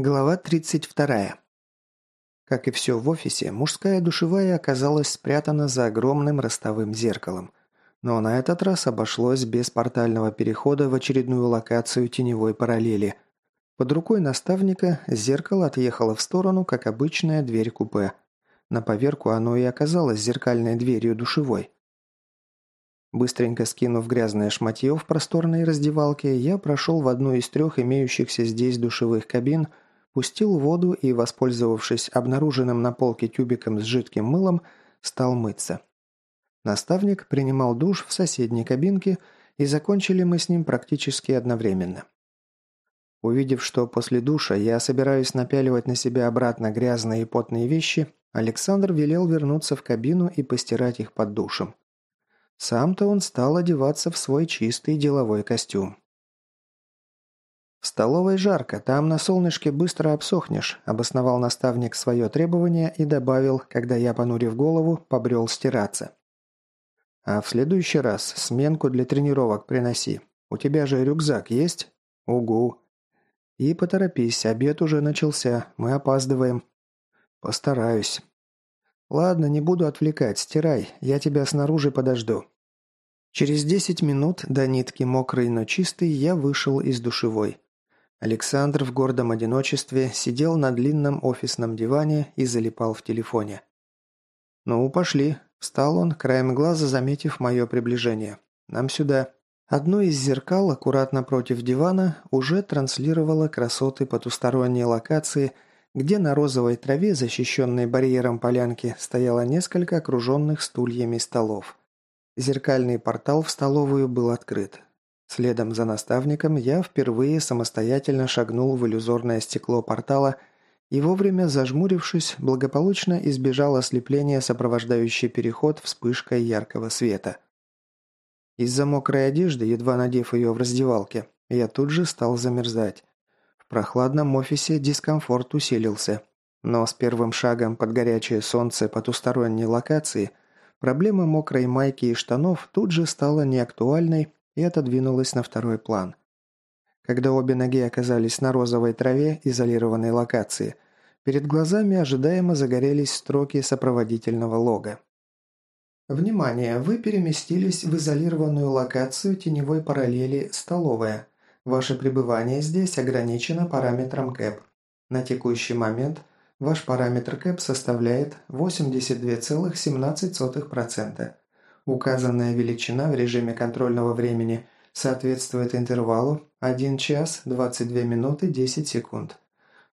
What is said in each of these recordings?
Глава 32. Как и все в офисе, мужская душевая оказалась спрятана за огромным ростовым зеркалом. Но на этот раз обошлось без портального перехода в очередную локацию теневой параллели. Под рукой наставника зеркало отъехало в сторону, как обычная дверь купе. На поверку оно и оказалось зеркальной дверью душевой. Быстренько скинув грязное шматье в просторной раздевалке, я прошел в одну из трех имеющихся здесь душевых кабин – пустил воду и, воспользовавшись обнаруженным на полке тюбиком с жидким мылом, стал мыться. Наставник принимал душ в соседней кабинке, и закончили мы с ним практически одновременно. Увидев, что после душа я собираюсь напяливать на себя обратно грязные и потные вещи, Александр велел вернуться в кабину и постирать их под душем. Сам-то он стал одеваться в свой чистый деловой костюм. «В столовой жарко, там на солнышке быстро обсохнешь», – обосновал наставник свое требование и добавил, когда я, понурив голову, побрел стираться. «А в следующий раз сменку для тренировок приноси. У тебя же рюкзак есть?» «Угу». «И поторопись, обед уже начался, мы опаздываем». «Постараюсь». «Ладно, не буду отвлекать, стирай, я тебя снаружи подожду». Через десять минут, до нитки мокрый, но чистый, я вышел из душевой. Александр в гордом одиночестве сидел на длинном офисном диване и залипал в телефоне. «Ну, пошли», – встал он, краем глаза заметив мое приближение. «Нам сюда». Одно из зеркал, аккуратно против дивана, уже транслировало красоты потусторонней локации, где на розовой траве, защищенной барьером полянки, стояло несколько окруженных стульями столов. Зеркальный портал в столовую был открыт. Следом за наставником я впервые самостоятельно шагнул в иллюзорное стекло портала и вовремя зажмурившись, благополучно избежал ослепления, сопровождающий переход вспышкой яркого света. Из-за мокрой одежды, едва надев ее в раздевалке, я тут же стал замерзать. В прохладном офисе дискомфорт усилился. Но с первым шагом под горячее солнце потусторонней локации проблема мокрой майки и штанов тут же стала неактуальной и отодвинулась на второй план. Когда обе ноги оказались на розовой траве изолированной локации, перед глазами ожидаемо загорелись строки сопроводительного лога. Внимание! Вы переместились в изолированную локацию теневой параллели «Столовая». Ваше пребывание здесь ограничено параметром КЭП. На текущий момент ваш параметр КЭП составляет 82,17%. Указанная величина в режиме контрольного времени соответствует интервалу 1 час 22 минуты 10 секунд.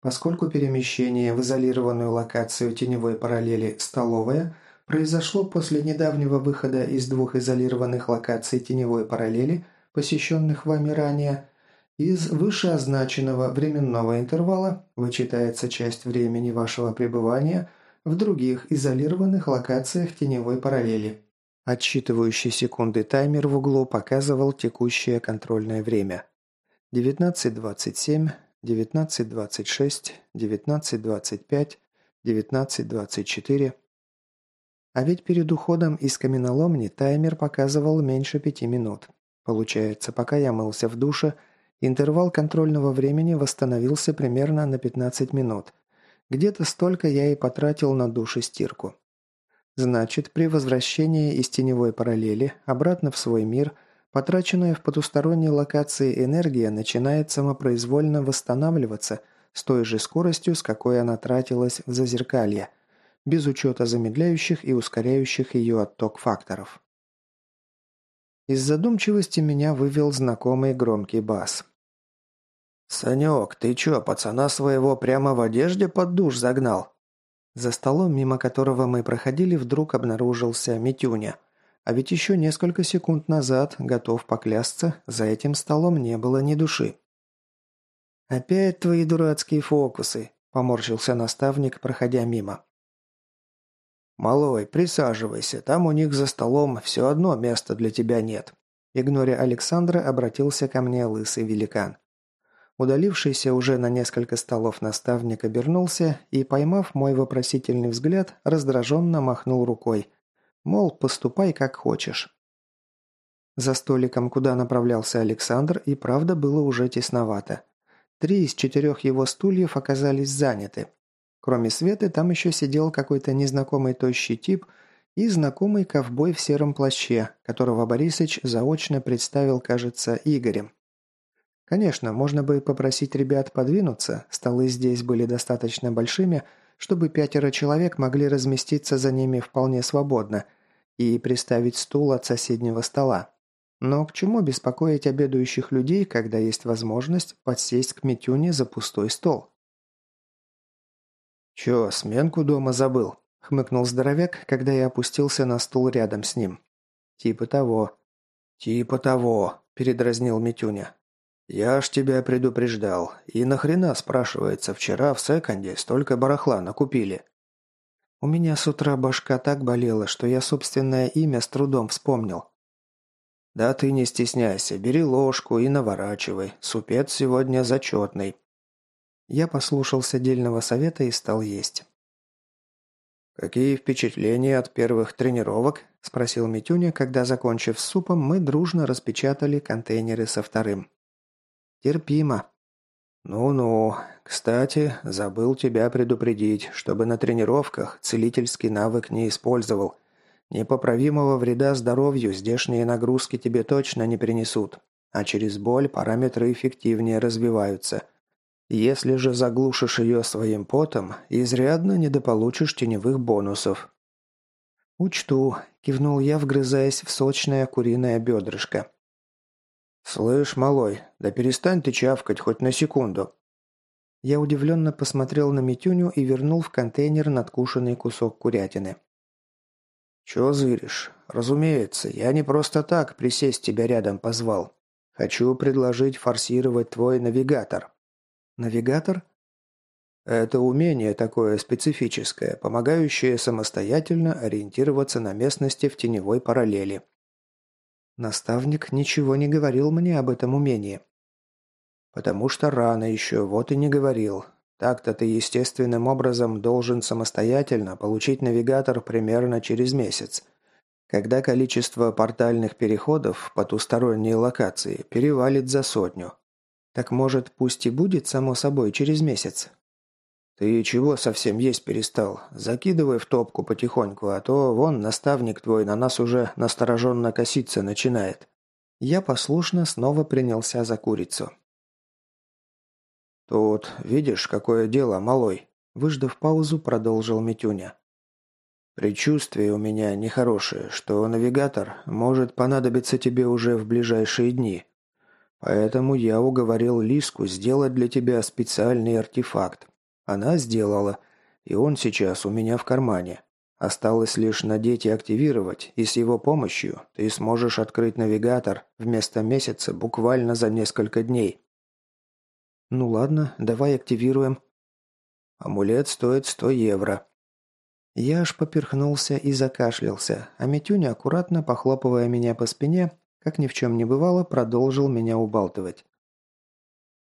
Поскольку перемещение в изолированную локацию теневой параллели «Столовая» произошло после недавнего выхода из двух изолированных локаций теневой параллели, посещенных вами ранее, из вышеозначенного временного интервала вычитается часть времени вашего пребывания в других изолированных локациях теневой параллели. Отсчитывающий секунды таймер в углу показывал текущее контрольное время. 19.27, 19.26, 19.25, 19.24. А ведь перед уходом из каменоломни таймер показывал меньше пяти минут. Получается, пока я мылся в душе, интервал контрольного времени восстановился примерно на 15 минут. Где-то столько я и потратил на душ и стирку. Значит, при возвращении из теневой параллели обратно в свой мир, потраченная в потусторонней локации энергия начинает самопроизвольно восстанавливаться с той же скоростью, с какой она тратилась в зазеркалье, без учета замедляющих и ускоряющих ее отток факторов. Из задумчивости меня вывел знакомый громкий бас. «Санек, ты чё, пацана своего прямо в одежде под душ загнал?» За столом, мимо которого мы проходили, вдруг обнаружился Митюня. А ведь еще несколько секунд назад, готов поклясться, за этим столом не было ни души. «Опять твои дурацкие фокусы», – поморщился наставник, проходя мимо. «Малой, присаживайся, там у них за столом все одно места для тебя нет». Игноря Александра обратился ко мне лысый великан. Удалившийся уже на несколько столов наставник обернулся и, поймав мой вопросительный взгляд, раздраженно махнул рукой. Мол, поступай как хочешь. За столиком, куда направлялся Александр, и правда было уже тесновато. Три из четырех его стульев оказались заняты. Кроме Светы, там еще сидел какой-то незнакомый тощий тип и знакомый ковбой в сером плаще, которого Борисыч заочно представил, кажется, Игорем. Конечно, можно бы попросить ребят подвинуться, столы здесь были достаточно большими, чтобы пятеро человек могли разместиться за ними вполне свободно и приставить стул от соседнего стола. Но к чему беспокоить обедающих людей, когда есть возможность подсесть к Митюне за пустой стол? «Чё, сменку дома забыл?» – хмыкнул здоровяк, когда я опустился на стул рядом с ним. «Типа того». «Типа того», – передразнил Митюня. «Я ж тебя предупреждал. И нахрена, спрашивается, вчера в секонде столько барахла накупили?» У меня с утра башка так болела, что я собственное имя с трудом вспомнил. «Да ты не стесняйся, бери ложку и наворачивай. Супец сегодня зачетный». Я послушался дельного совета и стал есть. «Какие впечатления от первых тренировок?» – спросил Митюня, когда, закончив с супом, мы дружно распечатали контейнеры со вторым. Терпимо. Ну-ну. Кстати, забыл тебя предупредить, чтобы на тренировках целительский навык не использовал. Непоправимого вреда здоровью здешние нагрузки тебе точно не принесут, а через боль параметры эффективнее развиваются. Если же заглушишь ее своим потом, изрядно недополучишь теневых бонусов. «Учту», – кивнул я, вгрызаясь в сочное куриное бедрышко. «Слышь, малой, да перестань ты чавкать хоть на секунду». Я удивленно посмотрел на Митюню и вернул в контейнер надкушенный кусок курятины. «Чё зыришь? Разумеется, я не просто так присесть тебя рядом позвал. Хочу предложить форсировать твой навигатор». «Навигатор?» Это умение такое специфическое, помогающее самостоятельно ориентироваться на местности в теневой параллели. Наставник ничего не говорил мне об этом умении. Потому что рано еще, вот и не говорил. Так-то ты естественным образом должен самостоятельно получить навигатор примерно через месяц, когда количество портальных переходов в потусторонние локации перевалит за сотню. Так может, пусть и будет, само собой, через месяц? «Ты чего совсем есть перестал? Закидывай в топку потихоньку, а то вон наставник твой на нас уже настороженно коситься начинает». Я послушно снова принялся за курицу. «Тут, видишь, какое дело, малой?» Выждав паузу, продолжил Митюня. «Предчувствие у меня нехорошее, что навигатор может понадобиться тебе уже в ближайшие дни. Поэтому я уговорил Лиску сделать для тебя специальный артефакт, она сделала, и он сейчас у меня в кармане. Осталось лишь надеть и активировать, и с его помощью ты сможешь открыть навигатор вместо месяца буквально за несколько дней. Ну ладно, давай активируем. Амулет стоит 100 евро. Я аж поперхнулся и закашлялся, а Митюня, аккуратно похлопывая меня по спине, как ни в чем не бывало, продолжил меня убалтывать.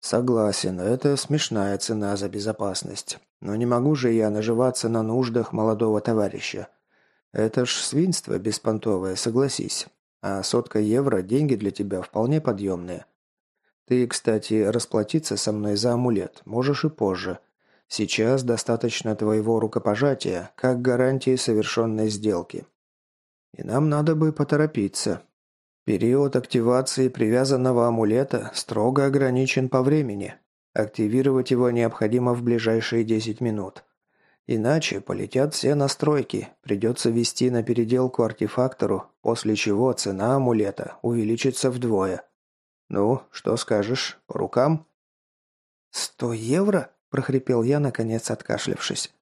«Согласен, это смешная цена за безопасность. Но не могу же я наживаться на нуждах молодого товарища. Это ж свинство беспонтовое, согласись. А сотка евро – деньги для тебя вполне подъемные. Ты, кстати, расплатиться со мной за амулет можешь и позже. Сейчас достаточно твоего рукопожатия, как гарантии совершенной сделки. И нам надо бы поторопиться, Период активации привязанного амулета строго ограничен по времени. Активировать его необходимо в ближайшие 10 минут. Иначе полетят все настройки, придется ввести на переделку артефактору, после чего цена амулета увеличится вдвое. Ну, что скажешь, по рукам? «Сто евро?» – прохрипел я, наконец откашлявшись.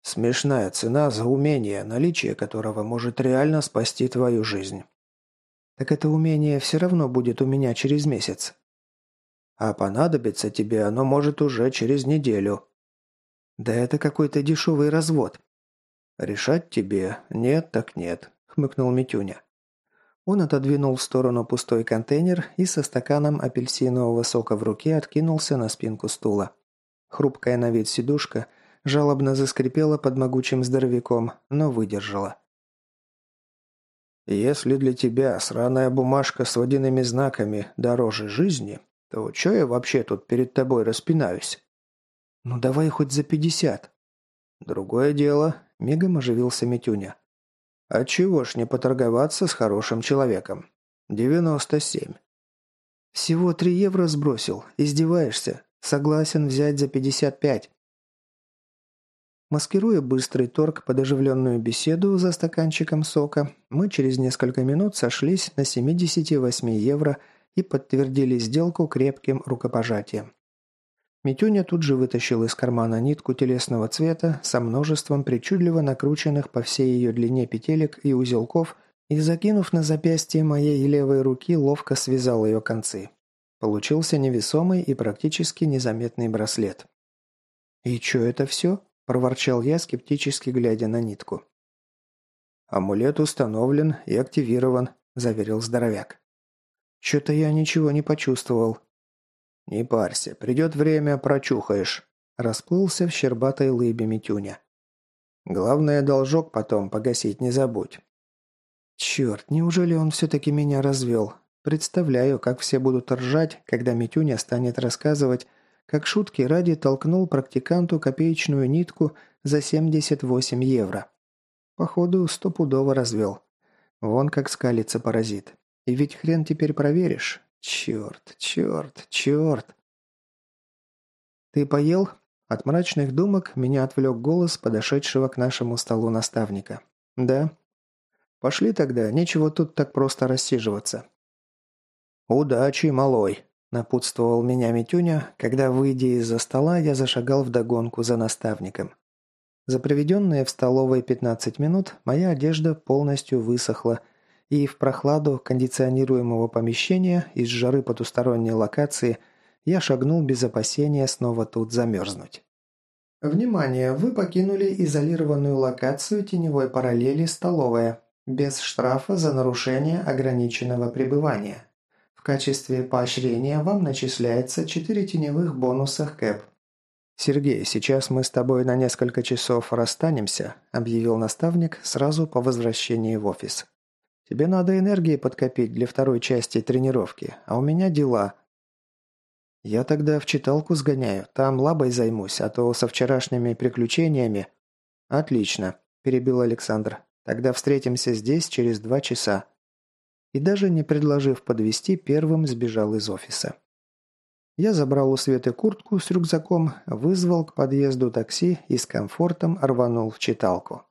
Смешная цена за умение, наличие которого может реально спасти твою жизнь. Так это умение все равно будет у меня через месяц. А понадобится тебе оно может уже через неделю. Да это какой-то дешевый развод. Решать тебе нет так нет, хмыкнул Митюня. Он отодвинул в сторону пустой контейнер и со стаканом апельсинового сока в руке откинулся на спинку стула. Хрупкая на вид сидушка жалобно заскрипела под могучим здоровяком, но выдержала. Если для тебя сраная бумажка с водяными знаками дороже жизни, то чё я вообще тут перед тобой распинаюсь?» «Ну давай хоть за пятьдесят». «Другое дело», – мигом оживился Митюня. «А чего ж не поторговаться с хорошим человеком? Девяносто семь». «Всего три евро сбросил. Издеваешься. Согласен взять за пятьдесят пять». Маскируя быстрый торг под оживленную беседу за стаканчиком сока, мы через несколько минут сошлись на 78 евро и подтвердили сделку крепким рукопожатием. Митюня тут же вытащил из кармана нитку телесного цвета со множеством причудливо накрученных по всей ее длине петелек и узелков и, закинув на запястье моей левой руки, ловко связал ее концы. Получился невесомый и практически незаметный браслет. «И что это все?» Проворчал я, скептически глядя на нитку. «Амулет установлен и активирован», – заверил здоровяк. «Чё-то я ничего не почувствовал». «Не парься, придет время, прочухаешь», – расплылся в щербатой лыбе Митюня. «Главное, должок потом погасить не забудь». «Черт, неужели он все-таки меня развел? Представляю, как все будут ржать, когда Митюня станет рассказывать, как шутки ради толкнул практиканту копеечную нитку за 78 евро. Походу, стопудово развел. Вон как скалится паразит. И ведь хрен теперь проверишь. Черт, черт, черт. «Ты поел?» От мрачных думок меня отвлек голос подошедшего к нашему столу наставника. «Да?» «Пошли тогда, нечего тут так просто рассиживаться». «Удачи, малой!» Напутствовал меня Митюня, когда, выйдя из-за стола, я зашагал вдогонку за наставником. За проведенные в столовой 15 минут моя одежда полностью высохла, и в прохладу кондиционируемого помещения из жары потусторонней локации я шагнул без опасения снова тут замерзнуть. Внимание! Вы покинули изолированную локацию теневой параллели «Столовая» без штрафа за нарушение ограниченного пребывания. Качестве поощрения вам начисляется 4 теневых бонуса КЭП. «Сергей, сейчас мы с тобой на несколько часов расстанемся», – объявил наставник сразу по возвращении в офис. «Тебе надо энергии подкопить для второй части тренировки, а у меня дела». «Я тогда в читалку сгоняю, там лабой займусь, а то со вчерашними приключениями...» «Отлично», – перебил Александр. «Тогда встретимся здесь через два часа» и даже не предложив подвести, первым сбежал из офиса. Я забрал у Светы куртку с рюкзаком, вызвал к подъезду такси и с комфортом рванул в читалку.